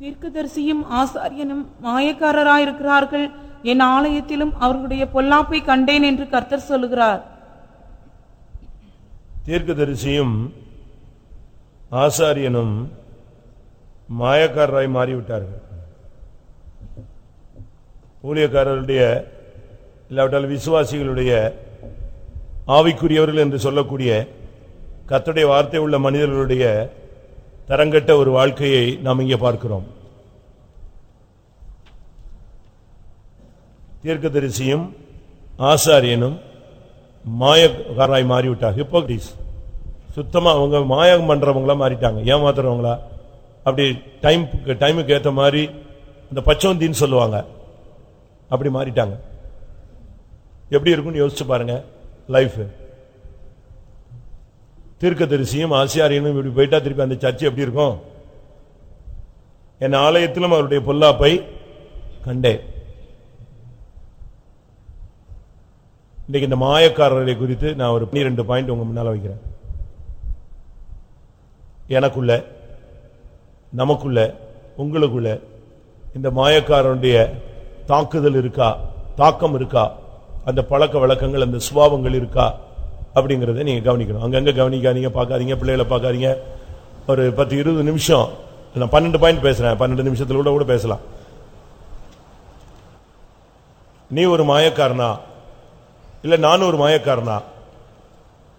தீர்க்கதரிசியும் ஆசாரியனும் மாயக்காரராயிருக்கிறார்கள். என் ஆலயத்திலும் அவர்களுடைய பொல்லாப்பை கண்டேன் என்று கர்த்தர் சொல்லுகிறார். தீர்க்கதரிசியும் ஆசாரியனும் மாயக்காரராய் மாறிவிட்டார்கள். ஊழியக்காரர்களுடைய இல்லாவிட்டால் விசுவாசிகளுடைய ஆவிக்குரியவர்கள் என்று சொல்லக்கூடிய கத்துடைய வார்த்தை உள்ள மனிதர்களுடைய தரங்கட்ட ஒரு வாழ்க்கையை நாம் இங்கே பார்க்கிறோம். தீர்க்கதரிசியும் ஆசாரியனும் மாயக்காராய் மாறிவிட்டார் ஹிப்போக்ரிஸ். சுத்தமாக அவங்க மாயம் பண்ணுறவங்களா மாறிட்டாங்க. ஏமாத்துறவங்களா? அப்படி டைம் டைமுக்கு ஏற்ற மாதிரி அந்த பச்சோந்தின்னு சொல்லுவாங்க. அப்படி மாறிட்டாங்க. எப்படி இருக்கும்னு யோசிச்சு பாருங்க லைஃப் தீர்க்கதரிசியும் ஆசியாரியனும் இப்படி போயிட்டா திருப்பி அந்த சர்ச்சை எப்படி இருக்கும்? என் ஆலயத்திலும் அவருடைய பொல்லாப்பை கண்டேன். இன்னைக்கு இந்த மாயக்காரர்களை குறித்து நான் ஒரு பன்னிரெண்டு பாயிண்ட் உங்க முன்னால வைக்கிறேன். எனக்குள்ள நமக்குள்ள உங்களுக்குள்ள இந்த மாயக்காரனுடைய தாக்குதல் இருக்கா தாக்கம் இருக்கா அந்த பழக்க வழக்கங்கள் அந்த சுபாவங்கள் இருக்கா அப்படிங்கிறத நீங்கள் கவனிக்கணும். அங்கங்கே கவனிக்காதீங்க பார்க்காதீங்க பிள்ளைகளை பார்க்காதீங்க. ஒரு பத்து இருபது நிமிஷம் நான் பன்னெண்டு பாயிண்ட் பேசுகிறேன் பன்னெண்டு நிமிஷத்தில் கூட கூட பேசலாம். நீ ஒரு மாயக்காரனா? இல்லை நானும் ஒரு மாயக்காரனா?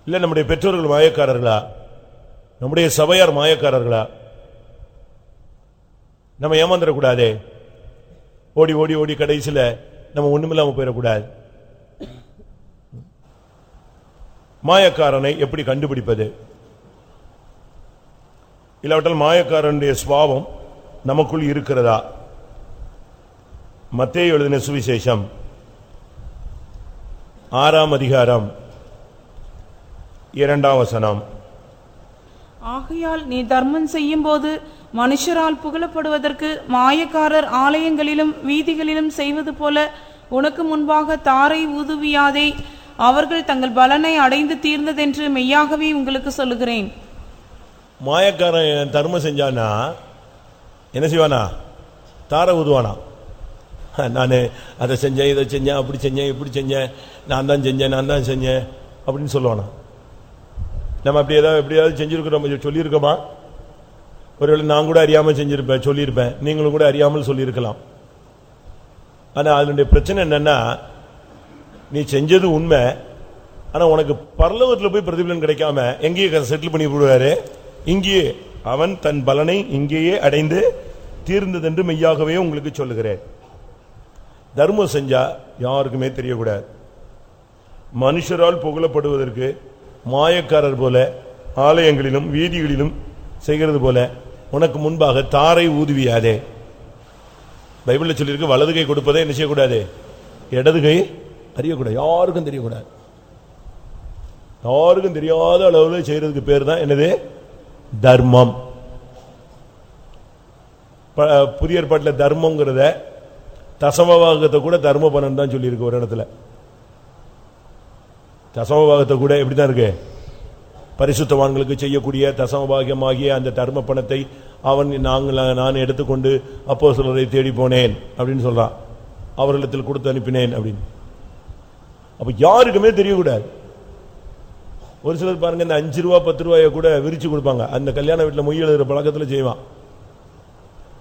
இல்லை நம்முடைய பெற்றோர்கள் மாயக்காரர்களா? நம்முடைய சபையார் மாயக்காரர்களா? நம்ம ஏமாந்துடக்கூடாதே. ஓடி ஓடி ஓடி கடைசியில் நம்ம ஒண்ணுமில்லாம போயிடக்கூடாது. மாயக்காரனை எப்படி கண்டுபிடிப்பது? இல்லாவிட்டால் மாயக்காரனுடைய சுவாவம் நமக்குள் இருக்கிறதா? மத்திய எழுதின சுவிசேஷம். ஆறாம் அதிகாரம். இரண்டாம் வசனம். ஆகையால் நீ தர்மம் செய்யும்போது மனுஷரால் புகழப்படுவதற்கு மாயக்காரர் ஆலயங்களிலும் வீதிகளிலும் செய்வது போல உனக்கு முன்பாக தாரை ஊதுவியாதே. அவர்கள் தங்கள் பலனை அடைந்து தீர்ந்ததென்று மெய்யாகவே உங்களுக்கு சொல்லுகிறேன். மாயக்காரன் தர்மம் செஞ்சானா என்ன செய்வானா? தாரை ஊதுவானா? நான் அதை செஞ்சேன் இதை செஞ்சேன் அப்படி செஞ்சேன் இப்படி செஞ்சேன் நான் தான் செஞ்சேன் நான் தான் செஞ்சேன் அப்படின்னு சொல்லுவானா? நம்ம அப்படி ஏதாவது எப்படியாவது செஞ்சிருக்கிறோம். சொல்லியிருக்கோமா? ஒருவேளை நான் கூட அறியாமல் செஞ்சிருப்பேன் சொல்லியிருப்பேன். நீங்களும் கூட அறியாமல் சொல்லியிருக்கலாம். ஆனால் அதனுடைய பிரச்சனை என்னன்னா நீ செஞ்சது உண்மை. ஆனால் உனக்கு பரலவத்தில் போய் பிரதிபலன் கிடைக்காம எங்கேயே செட்டில் பண்ணி விடுவாரு. இங்கேயே அவன் தன் பலனை இங்கேயே அடைந்து தீர்ந்தது என்று மெய்யாகவே உங்களுக்கு சொல்லுகிறேன். தர்மம் செஞ்சா யாருக்குமே தெரியக்கூடாது. மனுஷரால் புகழப்படுவதற்கு மாயக்காரர் போல ஆலயங்களிலும் வீதிகளிலும் செய்கிறது போல உனக்கு முன்பாக தாரை ஊதுவியாதே. பைபிளில் சொல்லியிருக்கு வலது கை கொடுப்பதே என்ன செய்யக்கூடாது? இடது கை அறியக்கூடாது. யாருக்கும் தெரியக்கூடாது. யாருக்கும் தெரியாத அளவில் செய்யறதுக்கு பேர் தான் என்னது? தர்மம். ப- புதிய ஏற்பாட்டில் தர்மங்கிறத தசமவாகத்தை கூட தர்ம பலன் தான் சொல்லியிருக்கு ஒரு இடத்துல. தசமபாகத்தை கூட எப்படி தான் இருக்கு? பரிசுத்தவான்களுக்கு செய்யக்கூடிய தசமபாகியமாகிய அந்த தர்ம பணத்தை அவன் நாங்கள் நான் எடுத்துக்கொண்டு அப்போ சிலரை தேடி போனேன் அப்படின்னு சொல்றான். அவர்களிடத்தில் கொடுத்து அனுப்பினேன் அப்படின்னு. அப்ப யாருக்குமே தெரியக்கூடாது. ஒரு சிலர் பாருங்க இந்த அஞ்சு ரூபா பத்து ரூபாயை கூட விரிச்சு கொடுப்பாங்க. அந்த கல்யாண வீட்டில் மொய் எழுதுற பழக்கத்தில் செய்வான்.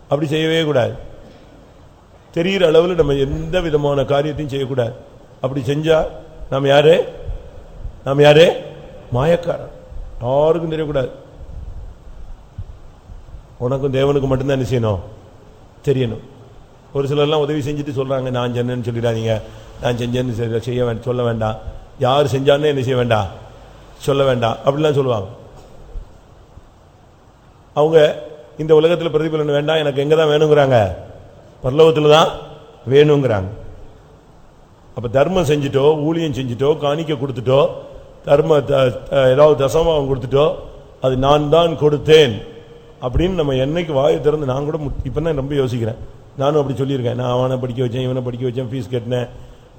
அப்படி செய்யவே கூடாது. தெரிகிற அளவில் நம்ம எந்த விதமான காரியத்தையும் செய்யக்கூடாது. அப்படி செஞ்சா நாம் யாரு? நாம் யாரு? மாயக்காரன் யாருக்கும் தெரியக்கூடாது. உனக்கும் தேவனுக்கு மட்டும்தான் என்ன செய்யணும்? தெரியணும். ஒரு சிலர்லாம் உதவி செஞ்சுட்டு சொல்றாங்க நான் சென்னேன்னு சொல்லிடாதீங்க. நான் செஞ்சேன்னு செய்ய- செய்ய வேண்டாம் சொல்ல வேண்டாம். யார் செஞ்சான்னு என்ன செய்ய வேண்டாம்? சொல்ல வேண்டாம். அப்படிலாம் சொல்லுவாங்க. அவங்க இந்த உலகத்தில் பிரதிபலன் வேண்டாம் எனக்கு எங்க தான் வேணுங்கிறாங்க? பரலோகத்தில் தான் வேணுங்கிறாங்க. அப்போ தர்மம் செஞ்சுட்டோ ஊழியம் செஞ்சுட்டோ காணிக்க கொடுத்துட்டோ தர்ம த- ஏதாவது தசமாவும் கொடுத்துட்டோ அது நான் தான் கொடுத்தேன். அப்படின்னு நம்ம என்னைக்கு வாயை திறந்து நான் கூட இப்போ தான் ரொம்ப யோசிக்கிறேன். நானும் அப்படி சொல்லியிருக்கேன். நான் அவனை படிக்க வச்சேன் இவனை படிக்க வச்சேன் ஃபீஸ் கட்டினேன்.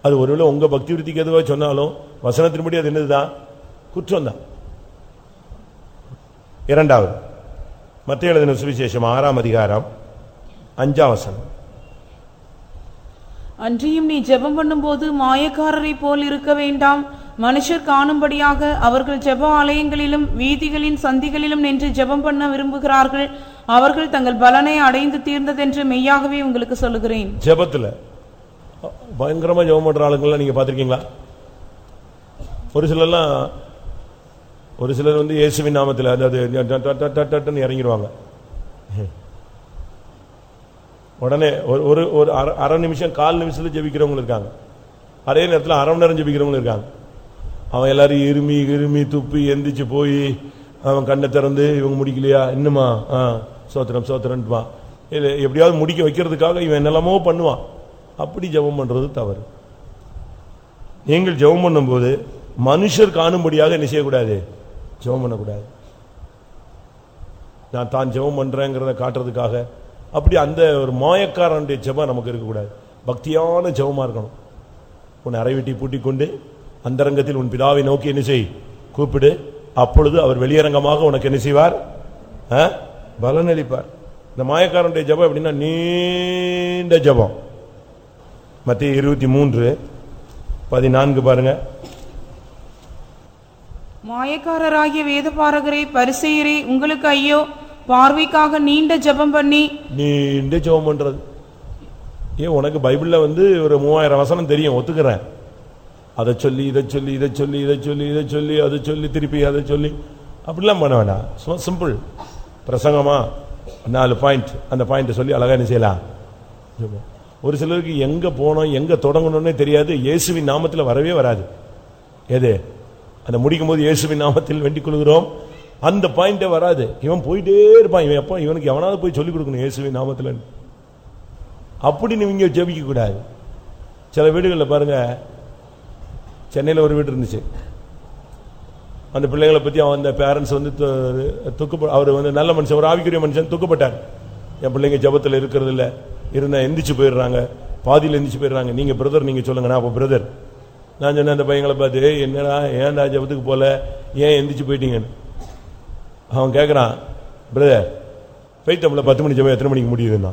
அது ஒருவேளை உங்கள் பக்தி விருத்திக்கு எதுவாக சொன்னாலும் வசனத்தின்படி அது என்னதுதான் குற்றம் தான் இரண்டாவது மத்திய எழுதின சுவிசேஷம் ஆறாம் அதிகாரம் அஞ்சாம் வசனம். அன்றியும் நீ ஜெபம் பண்ணும்போது மாயக்காரரைப் போல் இருக்க வேண்டாம். மனுஷர் காணும்படியாக அவர்கள் ஜெப ஆலயங்களிலும் வீதிகளின் சந்திகளிலும் நின்று ஜெபம் பண்ண விரும்புகிறார்கள். அவர்கள் தங்கள் பலனை அடைந்து தீர்ந்ததென்று மெய்யாகவே உங்களுக்கு சொல்லுகிறேன். ஜெபத்தில் பயங்கரமா ஜெபம் பண்ற ஆளுங்கள்லாம் நீங்க பாத்திருக்கீங்களா ஒரு சிலர்லாம் ஒரு சிலர் வந்து இயேசுவின் நாமத்தில் அதாவது இறங்கிடுவாங்க உடனே ஒரு ஒரு ஒரு அரை- அரை நிமிஷம் கால் நிமிஷத்தில் ஜெபிக்கிறவங்க இருக்காங்க. அதே நேரத்தில் அரை மணி நேரம் ஜெபிக்கிறவங்க இருக்காங்க. அவன் எல்லாரும் இருமி இருமி துப்பி எந்திரிச்சு போய் அவன் கண்ணை திறந்து இவங்க முடிக்கலையா? இன்னுமா? ஆ சோத்திரம் சோத்திரன்ட்டுவான் இல்லை எப்படியாவது முடிக்க வைக்கிறதுக்காக இவன் என்னெல்லாமோ பண்ணுவான். அப்படி ஜெபம் பண்ணுறது தவறு. நீங்கள் ஜெபம் பண்ணும்போது மனுஷர் காணும்படியாக என்ன செய்யக்கூடாது? ஜெபம் பண்ணக்கூடாது. நான் தான் ஜெபம் பண்ணுறேங்கிறத காட்டுறதுக்காக அப்படி அந்த ஒரு மாயக்காரனுடைய ஜெபம் நமக்கு இருக்கக்கூடாது. பக்தியான ஜபமாக இருக்கணும். உன்னை அறைவிட்டி பூட்டி கொண்டு அந்தரங்கத்தில் உன் பிதாவை நோக்கி என்ன செய்? கூப்பிடு. அப்பொழுது அவர் வெளியரங்கமாக உனக்கு என்ன செய்வார்? பலனளிப்பார். இந்த மாயக்காரனுடைய ஜெபம் எப்படின்னா நீண்ட ஜெபம். மத்திய இருபத்தி மூன்று பதினான்கு பாருங்க. மாயக்காரராகிய வேதபாரகரே பரிசெயரே உங்களுக்கு ஐயோ பார்வைக்காக நீண்ட ஜெபம் பண்ணி. நீண்ட ஜெபம் பண்றது. ஏன் உனக்கு பைபிள்ல வந்து ஒரு மூவாயிரம் வசனம் தெரியும் ஒத்துக்கிறேன். அதை சொல்லி இதை சொல்லி இதை சொல்லி இதை சொல்லி இதை சொல்லி அதை சொல்லி திருப்பி அதை சொல்லி. அப்படிலாம் பண்ண வேண்டாம் சும்மா சிம்பிள் பிரசங்கமா? நாலு பாயிண்ட் அந்த பாயிண்ட் சொல்லி அழகா என்ன செய்யலாம்? ஒரு சிலருக்கு எங்க போனோம் எங்க தொடங்கணும்னே தெரியாது. இயேசுவின் நாமத்தில் வரவே வராது. எது? அந்த முடிக்கும் போது இயேசுவின் நாமத்தில் வேண்டிக் கொள்கிறோம். அந்த பாயிண்டே வராது. இவன் போயிட்டே இருப்பான். இவன் எப்போ இவனுக்கு எவனாவது போய் சொல்லிக் கொடுக்கணும் இயேசுவின் நாமத்தில் அப்படி நீங்க ஜெபிக்க கூடாது. சில வீடுகளில் பாருங்க சென்னையில் ஒரு வீடு இருந்துச்சு. அந்த பிள்ளைகளை பற்றி அவன் அந்த பேரண்ட்ஸ் வந்து துக்கு அவர் வந்து நல்ல மனுஷன் ஒரு ஆவிக்குரிய மனுஷன் துக்கப்பட்டார். என் பிள்ளைங்க ஜெபத்தில் இருக்கிறது இல்லை. இருந்தால் எந்திரிச்சு போயிடுறாங்க. பாதியில் எந்திரிச்சு போயிடுறாங்க. நீங்கள் பிரதர் நீங்கள் சொல்லுங்க. நான் அப்போ பிரதர் நான் சொன்னேன் அந்த பையங்களை பார்த்து என்னடா ஏன்டா ஜெபத்துக்கு போகல ஏன் எந்திரிச்சு போயிட்டீங்கன்னு? அவன் கேட்குறான் பிரதர் போயிட்டோம்ல பத்து மணி ஜபம் எத்தனை மணிக்கு முடியுதுன்னா?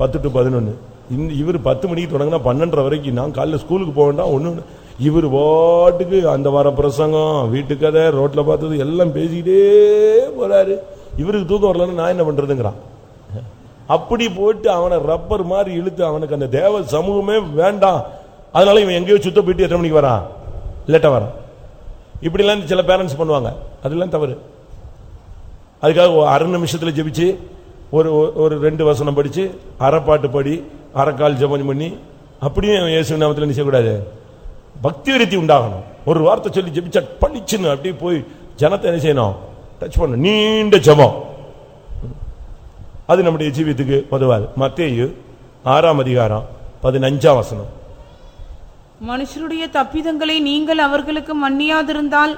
பத்து டு பதினொன்று இந்த இவர் பத்து மணிக்கு தொடங்கினா பன்னெண்டரை வரைக்கும் நான் காலையில் ஸ்கூலுக்கு போக வேண்டாம் ஒன்று இவர் வாட்டுக்கு அந்த வர பிரசங்கம் வீட்டுக்கதை ரோட்டில் பார்த்தது எல்லாம் பேசிக்கிட்டே போறாரு. இவருக்கு தூக்கம் வரலன்னு நான் என்ன பண்றதுங்கிறான். அப்படி போட்டு அவனை ரப்பர் மாதிரி இழுத்து அவனுக்கு அந்த தேவ சமூகமே வேண்டாம். அதனால இவன் எங்கேயோ சுத்த போயிட்டு எத்தனை மணிக்கு வரான்? லேட்டாக வரான். இப்படிலாம் சில பேரண்ட்ஸ் பண்ணுவாங்க. அதெல்லாம் தவறு. அதுக்காக அரை நிமிஷத்தில் ஜெபிச்சு ஒரு ஒரு- ரெண்டு வசனம் படிச்சு அரைப்பாட்டு படி அரைக்கால் ஜெபம் பண்ணி அப்படியும் இயேசு நாமத்தில் என்ன செய்யக்கூடாது பக்தி விருத்தி உண்டாகணும். ஒரு வார்த்தை சொல்லி ஜெபிச்சா பளிச்சுன்னு அப்படியே போய் ஜனத்தை என்ன செய்யணும்? டச் பண்ணணும். நீண்ட ஜெபம். அது நம்முடைய ஜீவியத்துக்கு உதவாது. மத்தேயு ஆறாம் அதிகாரம் பதினஞ்சாம் வசனம். மனுஷருடைய தப்பிதங்களை நீங்கள் அவர்களுக்கு மன்னியாதிருந்தால்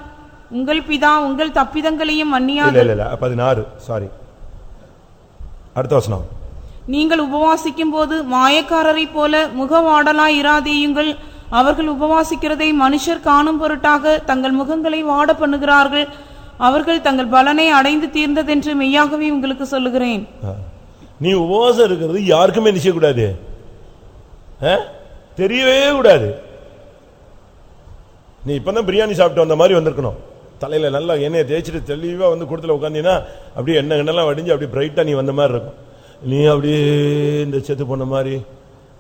உங்கள் பிதா உங்கள் தப்பிதங்களையும் மன்னியாது. இல்ல இல்ல பதினாறு. சாரி அடுத்த வசனம். நீங்கள் உபவாசிக்கும் போது மாயக்காரரைப் போல முகவாடலாய் இராதேயுங்கள். அவர்கள் உபவாசிக்கிறதை மனுஷர் காணும் பொருட்டாக தங்கள் முகங்களை வாட பண்ணுகிறார்கள். அவர்கள் தங்கள் பலனை அடைந்து தீர்ந்ததென்று மெய்யாகவே உங்களுக்கு சொல்லுகிறேன். நீ உபவாசம் இருக்கிறது யாருக்குமே என்ன கூடாது ஆ? தெரியவே கூடாது. நீ இப்பதான் பிரியாணி சாப்பிட்டு வந்த மாதிரி வந்திருக்கணும். தலையில நல்லா எண்ணெயை தேய்ச்சிட்டு தெளிவா வந்து கொடுத்துல உட்காந்தீங்கன்னா அப்படியே எண்ணெய் எண்ணெல்லாம் வடிஞ்சு அப்படியே பிரைட்டா நீ வந்த மாதிரி இருக்கும். நீ அப்படியே இந்த செத்து போன மாதிரி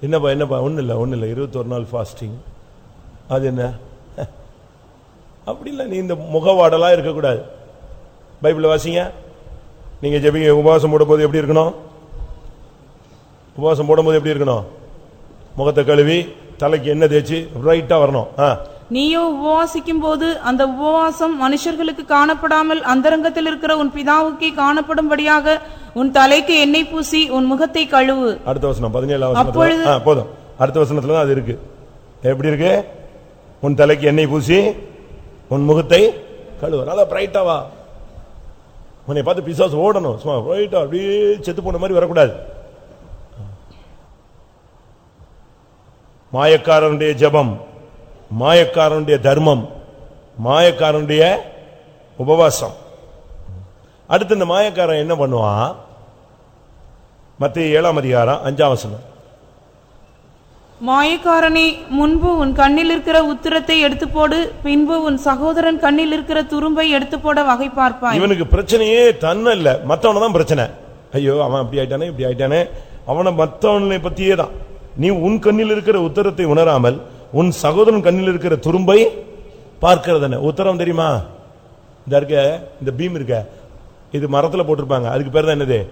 என்னப்பா என்னப்பா? ஒன்றும் இல்லை ஒன்றும் இல்லை இருபத்தொரு நாள் ஃபாஸ்டிங் அது என்ன? அப்படி இல்லை நீ இந்த முகவாடெல்லாம் இருக்கக்கூடாது. பைபிளில் வாசிங்க. நீங்கள் ஜெபிங்க. உபவாசம் போடும்போது எப்படி இருக்கணும்? உபவாசம் போடும்போது எப்படி இருக்கணும்? முகத்தை கழுவி தலைக்கு எண்ணெய் தேய்ச்சி ரைட்டாக வரணும். ஆ. நீயோ உபவாசிக்கும் போது அந்த உபவாசம் மனுஷர்களுக்கு காணப்படாமல் அந்தரங்கத்தில் இருக்கிற உன் பிதாவுக்கே காணப்படும்படியாக உன் தலைக்கு எண்ணெய் பூசி உன் முகத்தை கழுவு. அடுத்த வசனம் ஆ, போதும். அடுத்த வசனத்துல தான் அது இருக்கு. எப்படி இருக்கு? உன் தலைக்கு எண்ணெய் பூசி உன் முகத்தை கழுவு நல்லா பிரைட்டா வா. உன்னை பார்த்து பிசாசு ஓடணும். சும்மா போயிட்டு அப்படியே செத்து போன மாதிரி வரக்கூடாது. மாயக்காரனுடைய ஜெபம். மாயக்காரனுடைய தர்மம் மாயக்காரனுடைய உபவாசம். அடுத்து இந்த மாயக்காரன் என்ன பண்ணுவான் மத்திய ஏழாம் அதிகாரம் அஞ்சாம் வசனம். மாயக்காரனே முன்பு உன் கண்ணில் இருக்கிற உத்திரத்தை எடுத்து போடு பின்பு உன் சகோதரன் கண்ணில் இருக்கிற துரும்பை எடுத்து போட வகை பார்ப்பாய். இவனுக்கு பிரச்சனையே தன்ன இல்ல மத்தவன தான் பிரச்சனை. ஐயோ அவன் அப்படி ஆயிட்டானே இப்படி ஆயிட்டானே. அவனை மத்தவனை பத்தியே தான் நீ உன் கண்ணில் இருக்கிற உத்தரத்தை உணராமல் உன் சகோதரன் கண்ணில் இருக்கிற துரும்பை பார்க்கிறதுன உத்தரம் தெரியுமா? இந்த இருக்க இந்த பீம் இருக்க. இது மரத்தில் போட்டிருப்பாங்க. அதுக்கு பேர் தான் என்னது?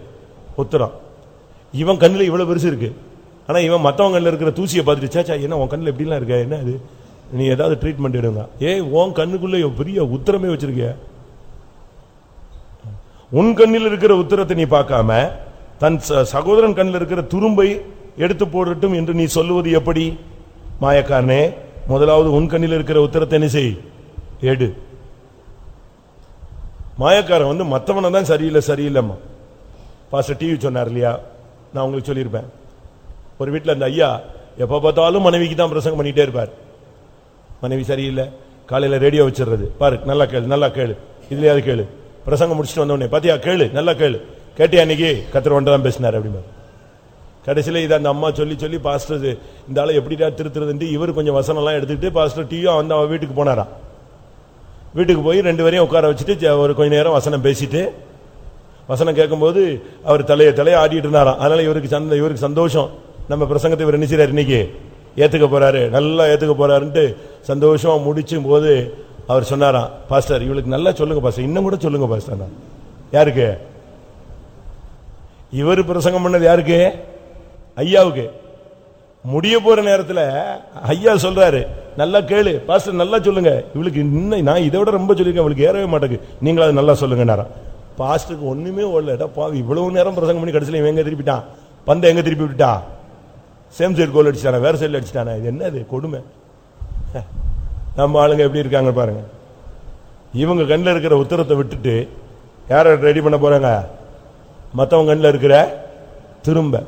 உத்தரம். இவன் கண்ணில் இவ்வளோ பெருசு இருக்கு. ஆனால் இவன் மற்றவங்க கண்ணில் இருக்கிற தூசியை பார்த்துட்டு சேச்சா என்ன உன் கண்ணில் எப்படிலாம் இருக்க? என்ன அது நீ ஏதாவது ட்ரீட்மெண்ட் எடுங்க. ஏய் உன் கண்ணுக்குள்ளே பெரிய உத்தரமே வச்சிருக்க உன் கண்ணில் இருக்கிற உத்தரத்தை நீ பார்க்காம தன் ச- சகோதரன் கண்ணில் இருக்கிற துரும்பை எடுத்து போடட்டும் என்று நீ சொல்லுவது எப்படி? மாயக்காரனே முதலாவது உன் கண்ணில் இருக்கிற உத்தரத்தை என்ன செய். எடு மாயக்காரன் வந்து மற்றவனை தான் சரியில்லை சரியில்லைம்மா. பாஸ்டர் டிவி சொன்னார் இல்லையா? நான் உங்களுக்கு சொல்லியிருப்பேன். ஒரு வீட்டில் அந்த ஐயா எப்போ பார்த்தாலும் மனைவிக்கு தான் பிரசங்கம் பண்ணிகிட்டே இருப்பார். மனைவி சரியில்லை காலையில் ரேடியோ வச்சிடுறது. பாரு நல்லா கேளு நல்லா கேளு. இதுலையாவது கேளு. பிரசங்கம் முடிச்சுட்டு வந்த உடனே கேளு நல்லா கேளு. கேட்டியா அன்னைக்கு கத்திர ஒன்றதான் பேசினார் அப்படிமா கடைசியில் இதை அந்த அம்மா சொல்லி சொல்லி பாஸ்டர் இந்த ஆளை எப்படிடா திருத்துறதுன்ட்டு இவர் கொஞ்சம் வசனம்லாம் எடுத்துக்கிட்டு பாஸ்டர் டீயும் வந்து அவன் வீட்டுக்கு போனாராம் வீட்டுக்கு போய் ரெண்டு பேரையும் உட்கார வச்சுட்டு ஒரு கொஞ்ச நேரம் வசனம் பேசிட்டு வசனம் கேட்கும்போது அவர் தலையை தலையை ஆடிட்டு இருந்தாராம். அதனால் இவருக்கு சந்த இவருக்கு சந்தோஷம். நம்ம பிரசங்கத்தை இவர் நினைச்சார் இன்னைக்கு? ஏற்றுக்க போகிறாரு நல்லா ஏற்றுக்க போகிறாருன்ட்டு சந்தோஷம் முடிச்சும் போது அவர் சொன்னாராம் பாஸ்டர் இவளுக்கு நல்லா சொல்லுங்கள் பாஸ்டர் இன்னும் கூட சொல்லுங்கள் பாஸ்டர் யாருக்கு? இவர் பிரசங்கம் பண்ணது யாருக்கு? ஐயாவுக்கு. முடிய போற நேரத்தில் ஐயா சொல்றாரு நல்லா கேளு பாஸ்டர் நல்லா சொல்லுங்க. இவளுக்கு இன்னும் நான் இதை விட ரொம்ப சொல்லியிருக்கேன் இவளுக்கு ஏறவே மாட்டேங்குது. நீங்களும் அதை நல்லா சொல்லுங்க பாஸ்டருக்கு ஒண்ணுமே ஓடலடா பாவி இவ்வளவு நேரம் பிரசங்கம் பண்ணி கடைசியில் இவன் எங்க திருப்பிட்டான்? பந்தை எங்க திருப்பி விட்டுட்டான் சேம் சைடு கோல் அடிச்சிட்டானா? வேற சைடில் அடிச்சிட்டானா? இது என்னது? கொடுமை. நம்ம ஆளுங்க எப்படி இருக்காங்க பாருங்க. இவங்க கண்ணில் இருக்கிற உத்தரத்தை விட்டுட்டு யாரை ரெடி பண்ண போறாங்க? மற்றவங்க கண்ணில் இருக்கிற திரும்ப.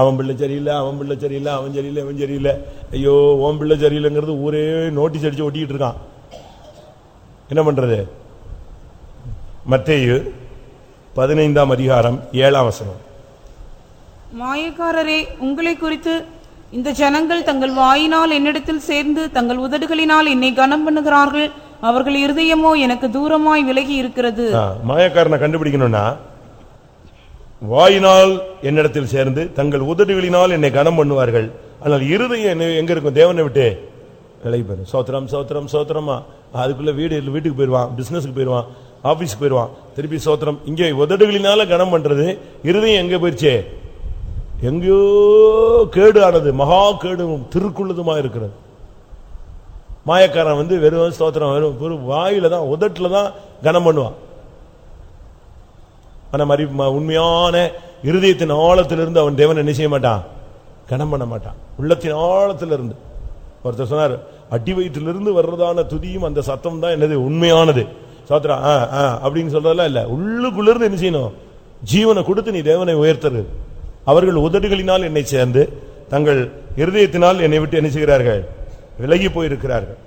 அவன் பிள்ளை சரியில்லை அவன் பிள்ளை சரியில்லை அவன் சரியில்லை அவன் சரியில்லை. ஐயோ உன் பிள்ளை சரியில்லைங்கிறது ஊரே நோட்டீஸ் அடிச்சு ஒட்டிக்கிட்டு இருக்கான். என்ன பண்றது? மத்தேயு பதினைந்தாம் அதிகாரம் ஏழாம் வசனம். மாயக்காரரே உங்களை குறித்து இந்த ஜனங்கள் தங்கள் வாயினால் என்னிடத்தில் சேர்ந்து தங்கள் உதடுகளினால் என்னை கனம் பண்ணுகிறார்கள். அவர்கள் இருதயமோ எனக்கு தூரமாய் விலகி இருக்கிறது. மாயக்காரனை கண்டுபிடிக்கணும்னா வாயினால் என்னிடத்தில் சேர்ந்து தங்கள் உதடுகளினால் என்னை கனம் பண்ணுவார்கள். ஆனால் இருதயம் என்ன- எங்க இருக்கும்? தேவனை விட்டு விலகி போயிடும். சோத்திரம் சோத்திரம் சோத்திரமா? அதுக்குள்ள வீடு வீட்டுக்கு போயிடுவான் பிசினஸ்க்கு போயிடுவான் ஆபீஸ்க்கு போயிடுவான். திருப்பி சோத்திரம். இங்கே உதடுகளினால கனம் பண்றது இருதயம் எங்க போயிருச்சே? எங்கேயோ கேடு ஆனது மகா கேடும் திருக்குள்ளதுமா இருக்கிறது. மாயக்காரன் வந்து வெறும் ஸ்தோத்திரம் வெறும் வாயில தான் உதட்டுல தான் கனம் பண்ணுவான். ஆனா மறி உண்மையான இருதயத்தின் ஆழத்திலிருந்து அவன் தேவன் என்ன செய்ய மாட்டான்? கனம் பண்ண மாட்டான். உள்ளத்தின் ஆழத்திலிருந்து. ஒருத்தர் சொன்னார் அடி வயிற்றிலிருந்து வர்றதான துதியும் அந்த சத்தம் தான் என்னது? உண்மையானது. சோத்ரா ஆ ஆ அப்படின்னு சொல்றதெல்லாம் இல்லை. உள்ளுக்குள்ளிருந்து என்ன செய்யணும்? ஜீவனை கொடுத்து நீ தேவனை உயர்த்தரு. அவர்கள் உதடுகளினால் என்னை சேர்ந்து தங்கள் இருதயத்தினால் என்னை விட்டு என்ன செய்கிறார்கள்? விலகி போயிருக்கிறார்கள்.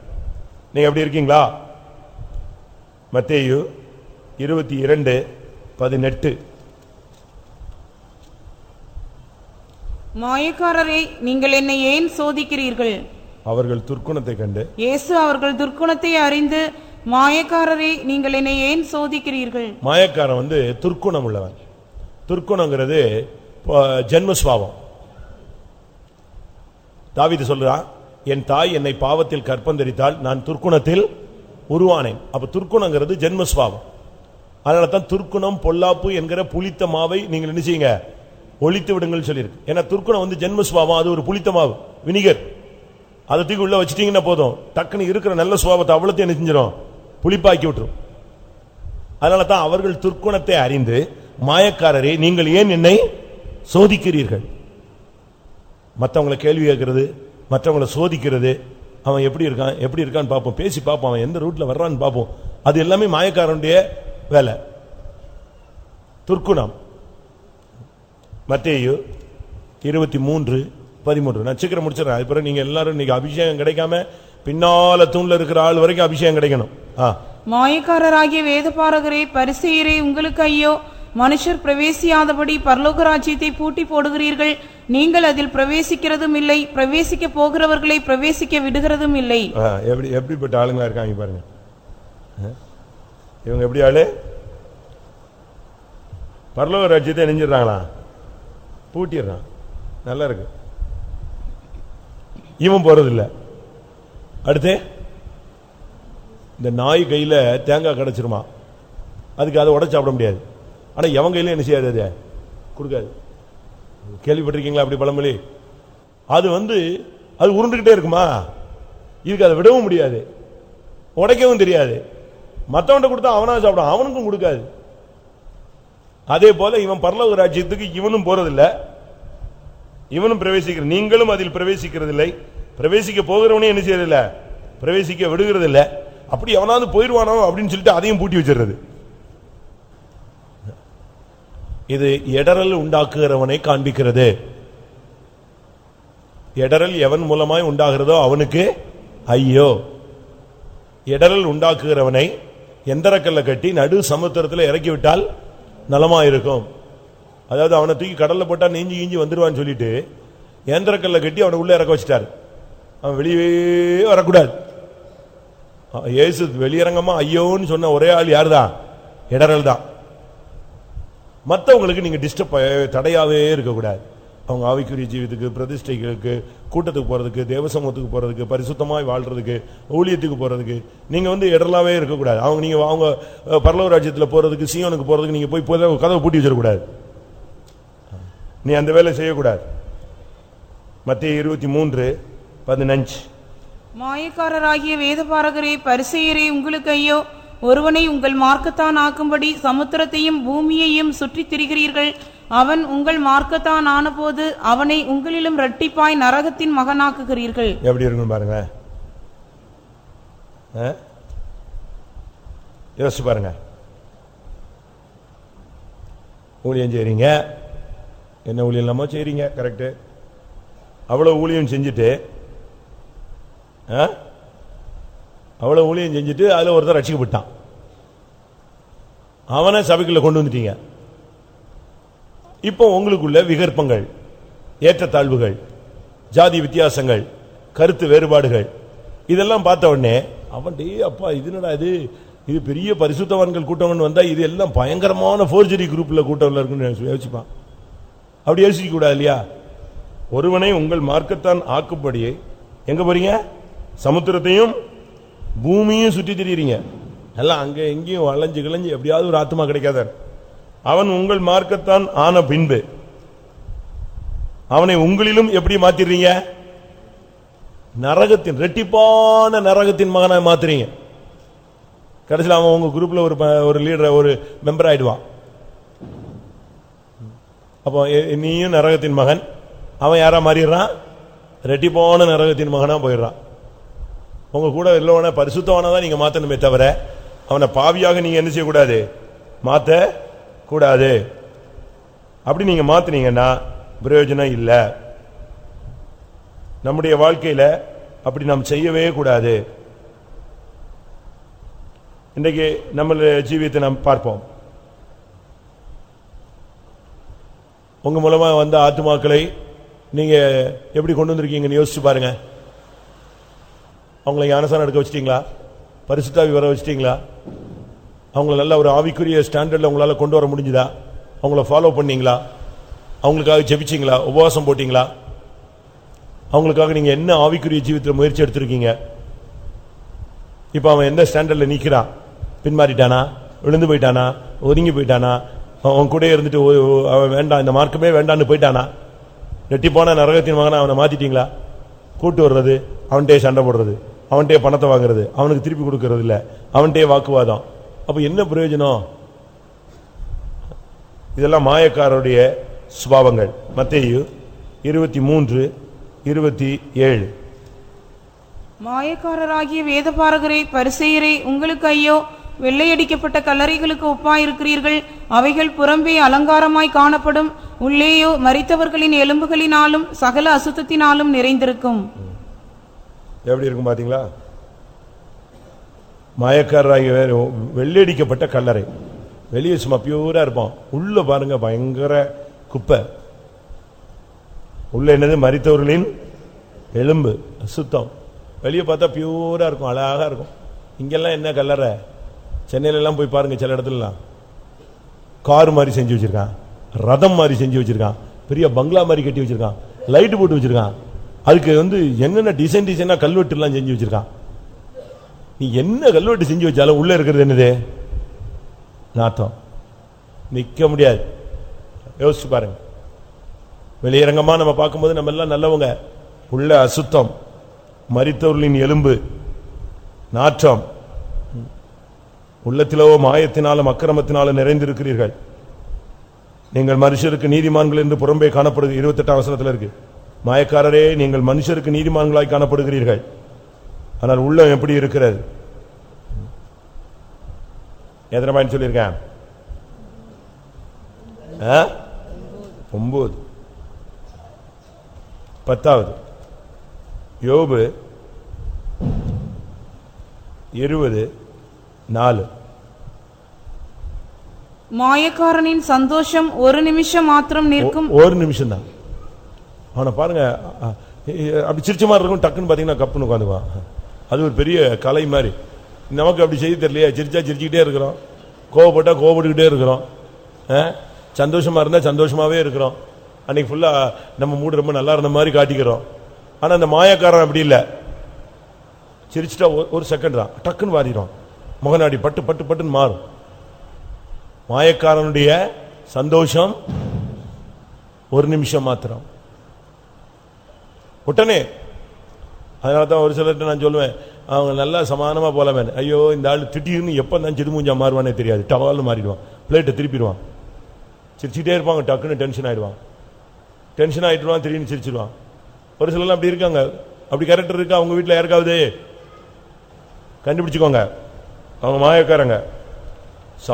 நீங்க அப்படி இருக்கீங்களா? மத்தேயு இருபத்தி இரண்டு பதினெட்டு. மாயக்காரரே நீங்கள் என்னை ஏன் சோதிக்கிறீர்கள்? அவர்கள் துர்க்குணத்தை கண்டு. இயேசு அவர்கள் துர்க்குணத்தை அறிந்து மாயக்காரரே நீங்கள் என்னை ஏன் சோதிக்கிறீர்கள்? மாயக்காரன் வந்து துர்க்குணம் உள்ளவன். துர்க்குணங்கிறது ப- ஜென்மஸ்வாவம் தாவீது சொல்றான் என் தாய் என்னை பாவத்தில் கற்பந்தரித்தால் நான் துர்க்குணத்தில் உருவானேன். அப்ப துர்க்குணங்கிறது ஜென்மஸ்வாவம் அதனால தான் துர்க்குணம் பொல்லாப்பு என்கிற புளித்த மாவை நீங்கள் என்ன செய்யுங்க? ஒழித்து விடுங்கள் சொல்லியிருக்கு. ஏன்னா துர்க்குணம் வந்து ஜென்மஸ்வாவம் அது ஒரு புளித்த மாவு வினிகர். அதை தூக்கி உள்ள வச்சிட்டீங்கன்னா போதும். டக்குன்னு இருக்கிற நல்ல சுவாபத்தை அவ்வளோத்தையும் என்ன செஞ்சிடும் புளிப்பாக்கி விட்டுரும். அதனால தான் அவர்கள் துர்க்குணத்தை அறிந்து மாயக்காரரே நீங்கள் ஏன் என்னை சோதிக்கிறீர்கள்? மற்றவங்களை கேள்வி கேட்கறது மற்றவங்களை சோதிக்கிறது. அவன் எப்படி இருக்கான்? எப்படி இருக்கான்னு பார்ப்போம். பேசி பார்ப்போம். அவன் எந்த ரூட்ல வர்றான்னு பார்ப்போம். அது எல்லாமே மாயக்காரனுடைய வேலை. துர்க்குணம். மத்தேயு இருபத்தி மூன்று பதிமூன்று. நான் சீக்கிரம் முடிச்சிடறேன். அது பிறகு நீங்க எல்லாரும் இன்னைக்கு அபிஷேகம் கிடைக்காம பின்னால தூண்ல இருக்கிற ஆள் வரைக்கும் அபிஷேகம் கிடைக்கணும். மாயக்காரராகிய வேதபாரகரே பரிசெயரே உங்களுக்கு ஐயோ. மனுஷர் பிரவேசியாதபடி பரலோக ராஜ்யத்தை பூட்டி போடுகிறீர்கள். நீங்கள் அதில் பிரவேசிக்கிறதும் இல்லை. பிரவேசிக்க போகிறவர்களை பிரவேசிக்க விடுகிறதும் இல்லை. எப்படி எப்படிப்பட்ட ஆளுங்களா இருக்காங்க பாருங்க? இவங்க எப்படி ஆளு? பரலோக ராஜ்யத்தை நெஞ்சிடுறாங்களா பூட்டிடுறான். நல்லா இருக்கு. இவன் போறதில்லை. அடுத்து இந்த நாய் கையில தேங்காய் கிடச்சிருமா? அதுக்கு அதை உடச்சு சாப்பிட முடியாது. ஆனா எவன் கையில என்ன செய்யாது அது? கொடுக்காது. கேள்விப்பட்டிருக்கீங்களா அப்படி பழமொழி? அது வந்து அது உருண்டுகிட்டே இருக்குமா? இதுக்கு அதை விடவும் முடியாது. உடைக்கவும் தெரியாது. மத்தவன்ட்ட கொடுத்தா அவனா சாப்பிடும் அவனுக்கும் கொடுக்காது. அதே போல இவன் பரலோக ராஜ்யத்துக்கு இவனும் போறதில்லை. இவனும் பிரவேசிக்கிற நீங்களும் அதில் பிரவேசிக்கிறதில்லை. பிரவேசிக்க போகிறவனே என்ன செய்யறதில்ல? பிரவேசிக்க விடுகிறதில்ல. அப்படி எவனாவது போயிடுவானோ அப்படின்னு சொல்லிட்டு அதையும் பூட்டி வச்சிடுறது. இது இடரல் உண்டாக்குகிறவனை காண்பிக்கிறது. இடரல் எவன் மூலமாய் உண்டாகிறதோ அவனுக்கு ஐயோ. இடரல் உண்டாக்குகிறவனை எந்திரக்கல்ல கட்டி நடு சமுத்திரத்தில் இறக்கி விட்டால் நலமா இருக்கும் அதாவது அவனை தூக்கி கடல்ல போட்டா நீஞ்சி கீஞ்சி வந்துடுவான்னு சொல்லிட்டு ஏந்திரக்கல்ல கட்டி அவனை உள்ள இறக்க வச்சிட்டாரு. அவன் வெளியே வரக்கூடாது. ஏசு இயேசு வெளியரங்கமா ஐயோன்னு சொன்ன ஒரே ஆள் யாருதான் இடரல் தான் மற்றவங்களுக்கு நீங்க டிஸ்டர்ப் தடையாவே இருக்கக்கூடாது. அவங்க ஆவிக்குரிய ஜீவித்துக்கு பிரதிஷ்டைகளுக்கு கூட்டத்துக்கு போகிறதுக்கு தேவசமூகத்துக்கு போகிறதுக்கு பரிசுத்தமாய் வாழ்கிறதுக்கு ஊழியத்துக்கு போகிறதுக்கு நீங்கள் வந்து இடலாவே இருக்கக்கூடாது. அவங்க நீங்கள் அவங்க அஹ், ராஜ்யத்தில் போகிறதுக்கு போறதுக்கு போகிறதுக்கு நீங்கள் போய் போய் கதவை பூட்டி வச்சிடக்கூடாது. நீ அந்த வேலை செய்யக்கூடாது. மத்திய இருபத்தி மூன்று பதினஞ்சு. மாயக்காரராகிய வேதபாரகரே பரிசெயரே உங்களுக்கு ஐயோ ஒருவனை உங்கள் மார்க்கத்தான் ஆக்கும்படி சமுத்திரத்தையும் பூமியையும் சுற்றித் திரிகிறீர்கள். அவன் உங்கள் மார்க்கத்தான் ஆனபோது அவனை உங்களிலும் இரட்டிப்பாய் நரகத்தின் மகனாக்குகிறீர்கள். எப்படி இருக்கும் பாருங்க? ஆ? யோசிச்சு பாருங்க. ஊழியம் செய்றீங்க. என்ன ஊழியம் இல்லாமல் செய்றீங்க? கரெக்டு அவ்வளோ ஊழியம் செஞ்சுட்டு ஆ? ஊழியம் செஞ்சுட்டு அதில் ஒருத்தர் ரசிக்கப்பட்டான் அவனை சபைக்குள்ள கொண்டு வந்துட்டீங்க. இப்போ உங்களுக்குள்ள விகற்பங்கள் ஏற்றத்தாழ்வுகள் ஜாதி வித்தியாசங்கள் கருத்து வேறுபாடுகள் இதெல்லாம் பார்த்த உடனே அவன் டே அப்பா இது என்னடா இது? இது பெரிய பரிசுத்தவான்கள் கூட்டம்னு வந்தால் இது எல்லாம் பயங்கரமான ஃபோர்ஜரி குரூப்பில் கூட்டம்ல இருக்குன்னு யோசிப்பான். அப்படி யோசிக்க கூடாது இல்லையா? ஒருவனை உங்கள் மார்க்கத்தான் ஆக்குப்படியே எங்கே போறீங்க? சமுத்திரத்தையும் பூமியும் சுற்றி திரியிறீங்க. எல்லாம் அங்கே எங்கேயும் வளைஞ்சு கிளைஞ்சு எப்படியாவது ஒரு ஆத்மா கிடைக்காதான் அவன் உங்கள் மார்க்கத்தான் ஆன பின்பு. அவனை உங்களிலும் எப்படி மாத்திடுறீங்க? நரகத்தின் ரெட்டிப்பான நரகத்தின் மகனாக மாத்துறீங்க. கடைசியில் அவன் உங்க குரூப்ல ஒரு ப- ஒரு லீடர் ஒரு மெம்பர் ஆயிடுவான். அப்போ நீயும் நரகத்தின் மகன். அவன் யாரா மாறிடுறான்? ரெட்டிப்பான நரகத்தின் மகனா போயிடுறான். உங்க கூட இல்லவன பரிசுத்தவனை தான் நீங்க மாத்தணுமே தவிர அவனை பாவியாக நீங்க என்ன செய்யக்கூடாது? மாற்ற கூடாது. அப்படி நீங்கள் மாற்றினீங்கன்னா பிரயோஜனம் இல்லை. நம்முடைய வாழ்க்கையில் அப்படி நாம் செய்யவே கூடாது. இன்றைக்கு நம்மளுடைய ஜீவியத்தை நாம் பார்ப்போம். உங்கள் மூலமாக வந்த ஆத்மாக்களை நீங்கள் எப்படி கொண்டு வந்திருக்கீங்கன்னு யோசிச்சு பாருங்க. அவங்கள ஞானசானம் எடுக்க வச்சிட்டீங்களா? பரிசுத்தாவி வர வச்சிட்டீங்களா? அவங்கள நல்ல ஒரு ஆவிக்குரிய ஸ்டாண்டர்டில் உங்களால் கொண்டு வர முடிஞ்சுதா? அவங்கள ஃபாலோ பண்ணீங்களா? அவங்களுக்காக ஜெபிச்சீங்களா? உபவாசம் போட்டிங்களா? அவங்களுக்காக நீங்கள் என்ன ஆவிக்குரிய ஜீவித்தில் முயற்சி எடுத்திருக்கீங்க? இப்போ அவன் எந்த ஸ்டாண்டர்டில் நிற்கிறான் பின்மாறிட்டானா? விழுந்து போயிட்டானா? ஒதுங்கி போயிட்டானா? அவன் கூட இருந்துட்டு அவன் வேண்டாம் இந்த மார்க்கமே வேண்டான்னு போயிட்டானா? ரெட்டிப்பான நரகத்தின் மகனை அவனை மாற்றிட்டீங்களா கூட்டு வர்றது அவன்கிட்டே சண்டை போடுறது அவன்கிட்டயே பணத்தை வாங்குறது அவனுக்கு திருப்பி கொடுக்கறது இல்லை அவன்கிட்டே வாக்குவாதம். அப்ப என்ன பிரயோஜனம்? இதெல்லாம் மாயக்காரருடைய சுபாவங்கள். மத்தேயு இருபத்தி மூன்று இருபத்தி ஏழு. மாயக்காரராகிய வேதபாரகரே பரிசெயரே உங்களுக்கு ஐயோ வெள்ளையடிக்கப்பட்ட கல்லறைகளுக்கு ஒப்பாயிருக்கிறீர்கள். அவைகள் புறம்பே அலங்காரமாய் காணப்படும். உள்ளேயோ மரித்தவர்களின் எலும்புகளினாலும் சகல அசுத்தத்தினாலும் நிறைந்திருக்கும். எப்படி இருக்கும் பாத்தீங்களா? மயக்காரராகி வேறு வெள்ளடிக்கப்பட்ட கல்லறை. வெளியே சும்மா பியூரா இருப்பான். உள்ள பாருங்க பயங்கர குப்பை. உள்ள என்னது? மறித்தவர்களின் எலும்பு. சுத்தம் வெளியே பார்த்தா பியூரா இருக்கும் அழகா இருக்கும். இங்கெல்லாம் என்ன கல்லறை? சென்னையிலலாம் போய் பாருங்க சில இடத்துலலாம். கார் மாதிரி செஞ்சு வச்சிருக்கான். ரதம் மாதிரி செஞ்சு வச்சிருக்கான். பெரிய பங்களா மாதிரி கட்டி வச்சிருக்கான். லைட்டு போட்டு வச்சிருக்கான். அதுக்கு வந்து என்னென்ன டிசைன் டிசைனா கல்வெட்டு எல்லாம் செஞ்சு வச்சிருக்கான். நீ என்ன கல்வெட்டு செஞ்சு வச்சாலும் உள்ள இருக்கிறது என்னது? நாத்தம். நிற்க முடியாது. யோசிச்சு பாருங்க. வெளியரங்கமாக நம்ம பார்க்கும்போது நம்ம எல்லாம் நல்லவங்க. உள்ள அசுத்தம். மறித்தவர்களின் எலும்பு. நாற்றம். உள்ளத்திலோ மாயத்தினாலும் அக்கிரமத்தினாலும் நிறைந்திருக்கிறீர்கள். நீங்கள் மனுஷருக்கு நீதிமான்கள் என்று புறம்பே காணப்படுது. இருபத்தெட்டாம் அவசரத்தில் இருக்கு. மாயக்காரரே நீங்கள் மனுஷருக்கு நீதிமான்களாய் காணப்படுகிறீர்கள். ஆனால் உள்ளம் எப்படி இருக்கிறது? எத்தனை பாயிண்ட் சொல்லியிருக்கேன்? ஒன்பது பத்தாவது. யோபு இருபது நாலு. மாயக்காரனின் சந்தோஷம் ஒரு நிமிஷம் மாத்திரம் நிற்கும். ஒரு நிமிஷம் தான் அவனை பாருங்க அப்படி சிரிச்ச மாதிரி இருக்கும் டக்குன்னு பாத்தீங்கன்னா கப்புன்னு உட்காந்துக்குவான். அது ஒரு பெரிய கலை மாதிரி. நமக்கு அப்படி செய்ய தெரியலையா சிரிச்சா சிரிச்சுக்கிட்டே இருக்கிறோம். கோவப்பட்டா கோவப்பட்டுக்கிட்டே இருக்கிறோம். ஆ? சந்தோஷமா சந்தோஷமாகவே சந்தோஷமாவே இருக்கிறோம். அன்னைக்கு ஃபுல்லா நம்ம மூடு ரொம்ப நல்லா இருந்த மாதிரி காட்டிக்கிறோம். ஆனால் அந்த மாயக்காரன் அப்படி இல்லை. சிரிச்சிட்டா ஒரு- ஒரு செகண்ட் தான். டக்குன்னு வாரிடும் முகநாடி பட்டு பட்டு பட்டுன்னு மாறும். மாயக்காரனுடைய சந்தோஷம் ஒரு நிமிஷம் மாத்திரம். உடனே அதனால தான் ஒரு சிலர்கிட்ட நான் சொல்லுவேன் அவங்க நல்லா சமானமா போகலாமே ஐயோ இந்த ஆள் திடீர்னு எப்போ தான் சிறுமூஞ்சா மாறுவானே தெரியாது. டவால்னு மாறிடுவான் பிளேட்டை திருப்பிடுவான். சிரிச்சுட்டே இருப்பாங்க டக்குன்னு டென்ஷன் ஆயிடுவான். டென்ஷன் ஆயிட்டுருவான் திடீர்னு சிரிச்சிடுவான் ஒரு சிலர்லாம் அப்படி இருக்காங்க. அப்படி கேரக்டர் இருக்கா? அவங்க வீட்டில் யாருக்காவது? கண்டுபிடிச்சுக்கோங்க. அவங்க மாயக்காரங்க.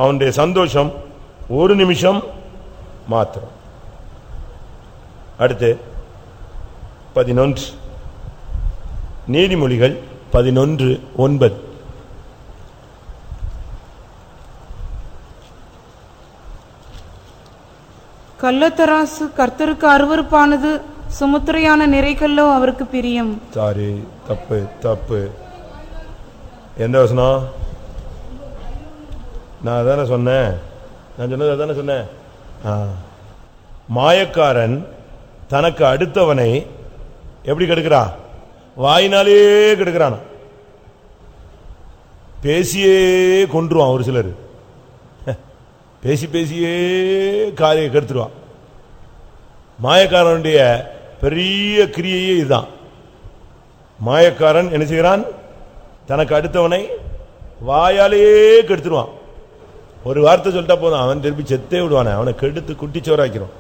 அவனுடைய சந்தோஷம் ஒரு நிமிஷம் மாத்திரம். அடுத்து பதினொன்று. நீதிமொழிகள் பதினொன்று ஒன்பது. கள்ளத்தராசு கர்த்தருக்கு அருவருப்பானது சுமுத்திரையான நிறைகல்லோ அவருக்கு பிரியம். சாரி தப்பு தப்பு. எந்த வசனம்? நான் அதானே சொன்னேன். நான் சொன்னது அதானே சொன்னேன். மாயக்காரன் தனக்கு அடுத்தவனை எப்படி கெடுக்கிறான் வாயினாலே கெடுக்கிறான்? பேசியே கொன்றுவான் ஒரு சிலர். பேசி பேசியே காரியை கெடுத்துருவான். மாயக்காரனுடைய பெரிய கிரியையே இதுதான். மாயக்காரன் என்ன செய்கிறான்? தனக்கு அடுத்தவனை வாயாலேயே கெடுத்துருவான். ஒரு வார்த்தை சொல்லிட்டா போதும் அவன் திருப்பி செத்தே விடுவானே அவனை கெடுத்து குட்டிச்சோறாக்கிறோம்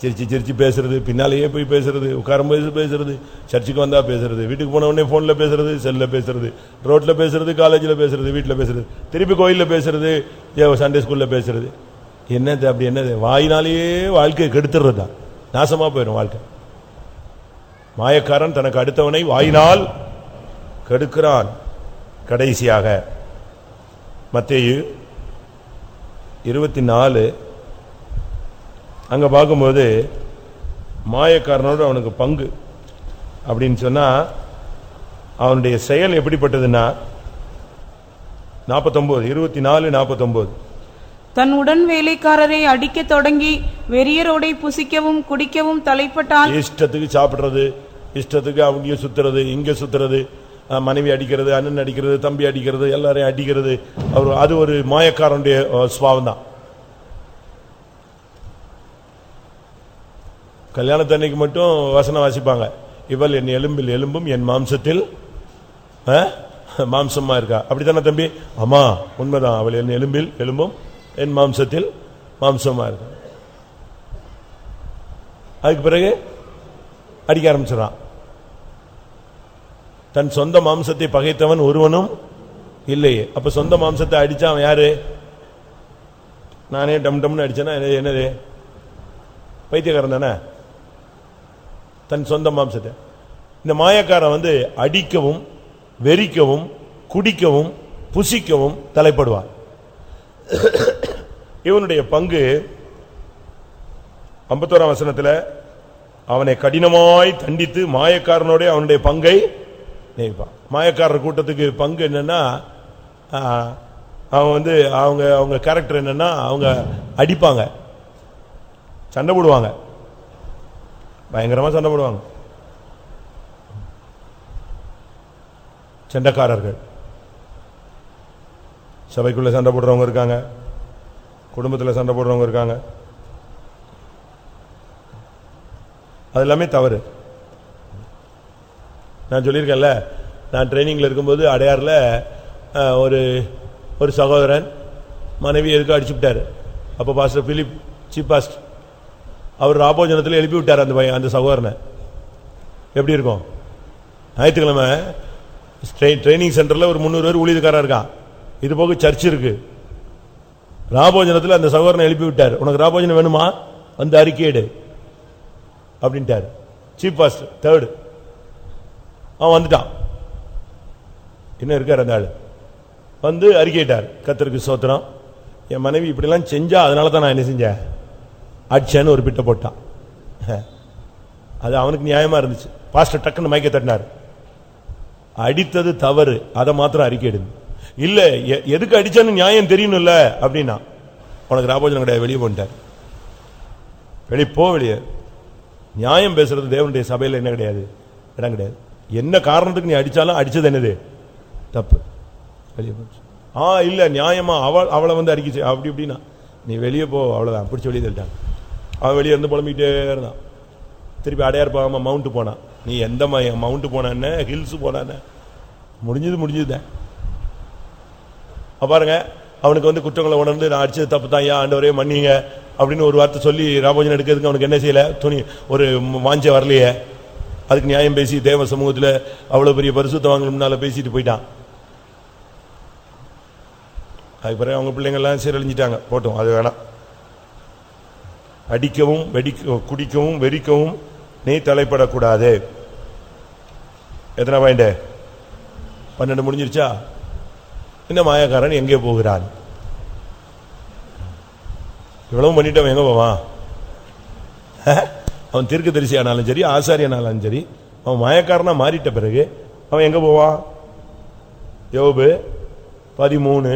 சிரிச்சு சிரிச்சு பேசுறது பின்னாலேயே போய் பேசுறது உட்காரும்போது பேசுறது சர்ச்சுக்கு வந்தா பேசுறது வீட்டுக்கு போன உடனே போன்ல பேசுறது செல்ல பேசுறது ரோட்ல பேசுறது காலேஜ்ல பேசுறது வீட்ல பேசுறது திருப்பி கோயில்ல பேசுறது சண்டே ஸ்கூல்ல பேசுறது. என்னது அப்படி என்னது? வாயினாலேயே வாழ்க்கையை கெடுத்துறது தான் நாசமா போயிடும் வாழ்க்கை. மாயக்காரன் தனக்கு அடுத்தவனை வாயினால் கெடுக்கிறான். கடைசியாக மத்தேயு இருபத்தி நாலு அங்க பார்க்கும்போது மாயக்காரனோடு அவனுக்கு பங்கு. அப்படின்னு சொன்னா அவனுடைய செயல் எப்படிப்பட்டதுன்னா நாற்பத்தொன்பது இருபத்தி நாலு நாற்பத்தொன்பது தன் உடன் வேலைக்காரரை அடிக்கத் தொடங்கி வெறியரோடை புசிக்கவும் குடிக்கவும் தலைப்பட்டால் இஷ்டத்துக்கு சாப்பிடுறது இஷ்டத்துக்கு அவங்க சுத்துறது இங்க சுத்துறது மனைவி அடிக்கிறது அண்ணன் அடிக்கிறது தம்பி அடிக்கிறது எல்லாரையும் அடிக்கிறது. அவர் அது ஒரு மாயக்காரனுடைய சுவாவம் தான் கல்யாணத்தன்னைக்கு மட்டும் வசனம் வாசிப்பாங்க. இவள் என் எலும்பில் எலும்பும் என் மாம்சத்தில் மாம்சமா இருக்கா? அப்படித்தானே தம்பி? அம்மா உண்மைதான். அவள் என் எலும்பில் எலும்பும் என் மாம்சத்தில் மாம்சமா இருக்கா? அதுக்கு பிறகு அடிக்க ஆரம்பிச்சிடான் தன் சொந்த மாம்சத்தை பகைத்தவன் ஒருவனும் இல்லையே. அப்ப சொந்த மாம்சத்தை அடிச்சா அவன் யாரு? நானே டம் டம்னு அடிச்சேன்னா என்ன- என்னது? பைத்தியக்காரன் தானே? தன் சொந்த மாம்சத்தை. இந்த மாயக்காரன் வந்து அடிக்கவும் வெறிக்கவும் குடிக்கவும் புசிக்கவும் தலைப்படுவான். இவனுடைய பங்கு ஐம்பத்தோராம் வசனத்தில் அவனை கடினமாய் தண்டித்து மாயக்காரனோட அவனுடைய பங்கை நினைப்பான். மாயக்காரர் கூட்டத்துக்கு பங்கு என்னன்னா அவன் வந்து அவங்க அவங்க கேரக்டர் என்னன்னா அவங்க அடிப்பாங்க. சண்டை போடுவாங்க. பயங்கரமாக சண்டை போடுவாங்க. சண்டைக்காரர்கள். சபைக்குள்ளே சண்டை போடுறவங்க இருக்காங்க. குடும்பத்தில் சண்டை போடுறவங்க இருக்காங்க. அது எல்லாமே தவறு. நான் சொல்லியிருக்கேன்ல நான் ட்ரைனிங்கில் இருக்கும்போது அடையாறில் ஒரு ஒரு சகோதரன் மனைவி எதுக்கும் அடிச்சுவிட்டார் அப்போ பாஸ்டர் பிலிப் சீப் பாஸ்ட் அவர் ராபோஜனத்தில் எழுப்பி விட்டார் அந்த பையன் அந்த சகோதரனை. எப்படி இருக்கும்? ஞாயிற்றுக்கிழமை ட்ரைனிங் சென்டரில் ஒரு முந்நூறு பேர் ஊழியக்காரன் இருக்கான் இது போக சர்ச் இருக்கு. ராபோஜனத்தில் அந்த சகோதரனை எழுப்பி விட்டார் உனக்கு ராபோஜனம் வேணுமா? வந்து அறிக்கையிடு. அப்படின்ட்டார். சீப் பாஸ்ட் தேர்டு அவன் வந்துட்டான். இன்னும் இருக்கார் அந்த ஆள். வந்து அறிக்கையிட்டார். கத்தருக்கு சோத்திரம் என் மனைவி இப்படிலாம் செஞ்சா அதனால தான் நான் என்ன செஞ்சேன்? அடிச்சேன்னு ஒரு பிட்டை போட்டான். அது அவனுக்கு நியாயமா இருந்துச்சு. பாஸ்டர் டக்குன்னு மயக்க தட்டினார். அடித்தது தவறு. அதை மாத்திரம் அறிக்கையிடுங்க இல்ல எ- எதுக்கு அடிச்சான்னு நியாயம் தெரியணும்ல? அப்படின்னா உனக்கு ராபோஜன் கிடையாது வெளியே போன்ட்டார். வெளியே போ வெளியே. நியாயம் பேசுறது தேவனுடைய சபையில் என்ன கிடையாது? இடம் கிடையாது. என்ன காரணத்துக்கு நீ அடிச்சாலும் அடிச்சது என்னது? தப்பு. வெளியே போச்சு. ஆ இல்ல நியாயமா அவள் அவளை வந்து அடிக்கிச்சு அப்படி இப்படின்னா. நீ வெளியே போ அவ்வளவுதான். பிடிச்சி வெளியே தள்ளிட்டாங்க அவன் வெளியே இருந்து புலம்பிக்கிட்டே இருந்தான். திருப்பி அடையார் போகாமல் மவுண்ட்டு போனான். நீ எந்த மவுண்ட்டு போனான்னு ஹில்ஸு போனான்னு முடிஞ்சது முடிஞ்சதுதான் பாருங்க அவனுக்கு வந்து குற்றங்களை உணர்ந்து நான் அடிச்சது தப்பு தான் ஏன் ஆண்டவரே மன்னிங்க? அப்படின்னு ஒரு வார்த்தை சொல்லி ராமோஜன் எடுக்கிறதுக்கு அவனுக்கு என்ன செய்யலை? துணி ஒரு வாஞ்ச வரலையே. அதுக்கு நியாயம் பேசி தேவ சமூகத்தில் அவ்வளோ பெரிய பரிசுத்த வாங்கணும்னால பேசிட்டு போயிட்டான். அதுக்கு பிறகு அவங்க பிள்ளைங்கள்லாம் சீரழிஞ்சிட்டாங்க போட்டோம் அது வேணாம். அடிக்கவும் வெடிக்க குடிக்கவும் வெறிக்கவும் நீ தலைப்படக்கூடாது. எத்தனை பாயிண்ட் பன்னெண்டு முடிஞ்சிருச்சா? இந்த மாயக்காரன் எங்கே போகிறான்? இவ்வளவு பண்ணிட்டவன் எங்க போவான்? அவன் தீர்க்க தரிசியானாலும் சரி ஆசாரியனாலும் சரி அவன் மாயக்காரனா மாறிட்ட பிறகு அவன் எங்க போவான்? யோபு பதிமூணு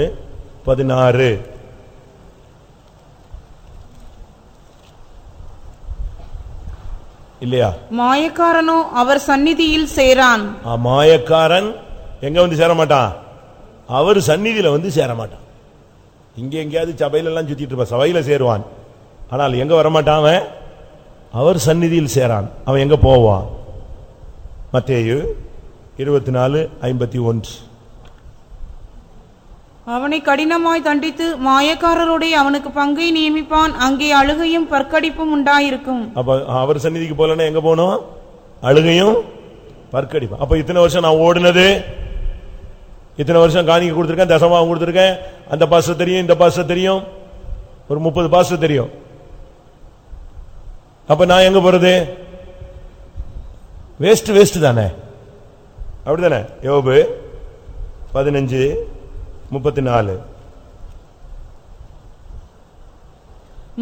பதினாறு. இல்லையா? மாயக்காரனோ அவர் சந்நிதியில் சேரான். மாயக்காரன் எங்க வந்து சேர மாட்டான் அவர் சந்நிதியில வந்து சேர மாட்டான் இங்க எங்கேயாவது சபையில எல்லாம் சுத்திட்டு இருப்பான். சபையில சேருவான். ஆனால் எங்க வரமாட்டான் அவன்? அவர் சந்நிதியில் சேரான். அவன் எங்க போவான்? மத்தேயு இருபத்தி நாலு ஐம்பத்தி ஒன்று. அவனை கடினமாய் தண்டித்து மாயக்காரருடைய அவனுக்கு பங்கை நியமிப்பான். அங்கே அழுகையும் பற்கடிப்பும் உண்டாயிருக்கும். அப்ப அவர் சந்நிதிக்கு போலன்னா எங்க போகணும் அழுகையும் பற்கடிப்பு அப்ப இத்தனை வருஷம் நான் ஓடினது? இத்தனை வருஷம் காணிக்க கொடுத்துருக்கேன் தசமாவும் கொடுத்துருக்கேன். அந்த பாச தெரியும் இந்த பாச தெரியும். ஒரு முப்பது பாச தெரியும். அப்ப நான் எங்க போறது? வேஸ்ட் வேஸ்ட் தானே? அப்படிதானே யோபு பதினஞ்சு முப்பத்தி நாலு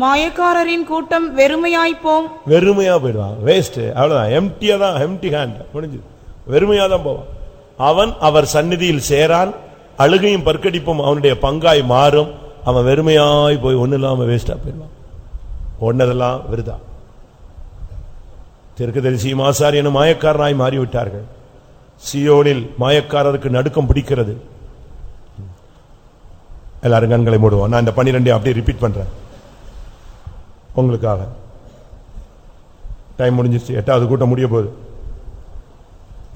மாயக்காரரின் கூட்டம் வெறுமையாய்ப்போம் வெறுமையா போயிடுவான் வேஸ்ட் அவ்வளவுதான். எம்டியா தான் எம்டி ஹேண்ட் முடிஞ்சு வெறுமையா தான் போவான். அவன் அவர் சந்நிதியில் சேரான். அழுகையும் பற்கடிப்பும் அவனுடைய பங்காய் மாறும். அவன் வெறுமையாய் போய் ஒண்ணு இல்லாம வேஸ்டா போயிடுவான். ஒன்னதெல்லாம் விருதா? தெற்குதரிசியும் ஆசாரியனும் மாயக்காரனாய் மாறிவிட்டார்கள். சியோனில் மாயக்காரருக்கு நடுக்கம் பிடிக்கிறது. எல்லாரும் கண்களை மூடுவோம். நான் இந்த பன்னிரெண்டையும் அப்படியே ரிப்பீட் பண்றேன். உங்களுக்காக. டைம் முடிஞ்சிருச்சு. எட்டாவது கூட்டம் முடிய போகுது.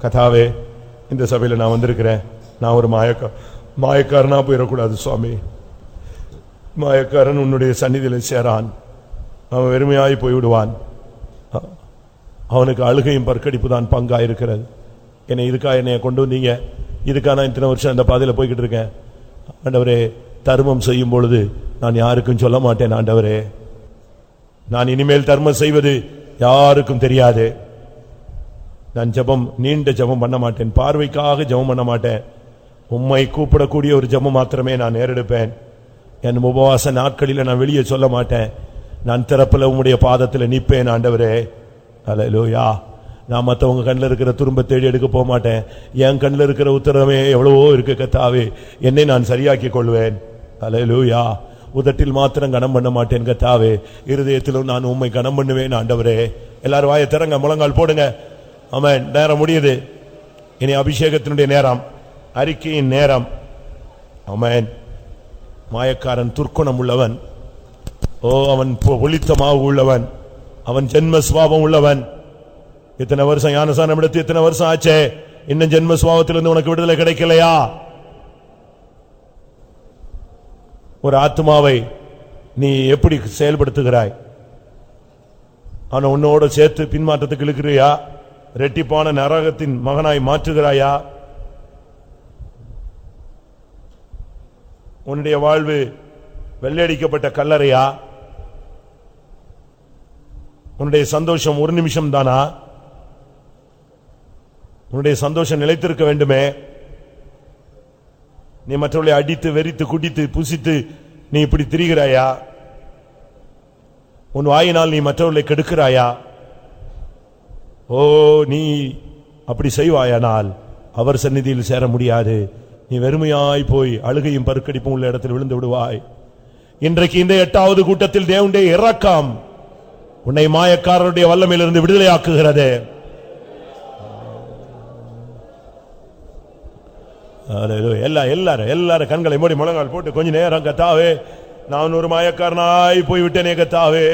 கதாவே இந்த சபையில் நான் வந்திருக்கிறேன். நான் ஒரு மாயக்கா மாயக்காரனா போயிடக்கூடாது சுவாமி. மாயக்காரன் உன்னுடைய சந்நிதியில் சேரான். அவன் வெறுமையாய் போய்விடுவான். அவனுக்கு அழுகையும் பற்கடிப்பு தான் பங்காக இருக்கிறது. என்னை இதுக்காக என்னை கொண்டு வந்தீங்க? இதுக்காக நான் இத்தனை வருஷம் அந்த பாதையில் போய்கிட்டு இருக்கேன். ஆண்டவரே தர்மம் செய்யும் பொழுது நான் யாருக்கும் சொல்ல மாட்டேன் ஆண்டவரே. நான் இனிமேல் தர்மம் செய்வது யாருக்கும் தெரியாது. நான் ஜெபம் நீண்ட ஜெபம் பண்ண மாட்டேன். பார்வைக்காக ஜெபம் பண்ண மாட்டேன். உம்மை கூப்பிடக்கூடிய ஒரு ஜெபம் மாத்திரமே நான் நேரெடுப்பேன். என் உபவாச நாட்களில் நான் வெளியே சொல்ல மாட்டேன். நான் திறப்பில் உம்முடைய பாதத்தில் நிற்பேன் ஆண்டவரே. அல்லேலூயா நான் மற்றவங்க கண்ணில் இருக்கிற துரும்ப தேடி எடுக்க போக மாட்டேன். என் கண்ணில் இருக்கிற உத்தரவே எவ்வளவோ இருக்கு கத்தாவே. என்னை நான் சரியாக்கிக் கொள்வேன். அலையலூயா உதட்டில் மாத்திரம் கனம் பண்ண மாட்டேன் கத்தாவே. இருதயத்திலும் நான் உம்மை கனம் பண்ணுவேன் ஆண்டவரே. எல்லாரும் வாயை திறங்க முழங்கால் போடுங்க. ஆமென். நேரம் முடியுது. இனி அபிஷேகத்தினுடைய நேரம். அறிக்கையின் நேரம். ஆமென். மாயக்காரன் துர்க்குணம் உள்ளவன். ஓ அவன் பொ- ஒளித்த மாவு உள்ளவன். அவன் ஜென்ம சுவாபம் உள்ளவன். இத்தனை வருஷம் ஞானசானம் எடுத்து இத்தனை வருஷம் ஆச்சே. இன்னும் ஜென்ம சுவாபத்திலிருந்து உனக்கு விடுதலை கிடைக்கலையா? ஒரு ஆத்மாவை நீ எப்படி செயல்படுத்துகிறாய்? அவனை உன்னோட சேர்த்து பின்மாற்றத்துக்கு இழுக்கிறியா? ரெட்டிப்பான நரகத்தின் மகனாய் மாற்றுகிறாயா? உன்னுடைய வாழ்வு வெள்ளையடிக்கப்பட்ட கல்லறையா? உன்னுடைய சந்தோஷம் ஒரு நிமிஷம் தானா? உன்னுடைய சந்தோஷம் நிலைத்திருக்க வேண்டுமே. நீ மற்றவர்களை அடித்து வெறித்து குடித்து புசித்து நீ இப்படி திரிகிறாயா? உன் வாயினால் நீ மற்றவர்களை கெடுக்கிறாயா? ஓ நீ அப்படி செய்வாயானால் அவர் சந்நிதியில் சேர முடியாது. நீ வெறுமையாய் போய் அழுகையும் பருக்கடிப்பும் உள்ள இடத்தில் விழுந்து விடுவாய். இன்றைக்கு இந்த எட்டாவது கூட்டத்தில் தேவனுடைய இறக்கம் உன்னை மாயக்காரருடைய வல்லமையிலிருந்து விடுதலையாக்குகிறது. அல்லேலூயா. எல்லாரும் எல்லாரும் கண்களை மூடி முழங்கால் போட்டு கொஞ்ச நேரம் கத்தாவே. நான் ஒரு மாயக்காரனாய் போய் விட்டேனே கத்தாவே.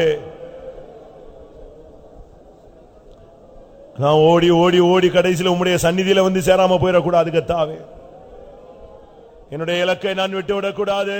நான் ஓடி ஓடி ஓடி கடைசியில் உம்முடைய சந்நிதியில வந்து சேராம போயிடக்கூடாது கத்தாவே. என்னுடைய இலக்கை நான் விட்டு விடக்கூடாது.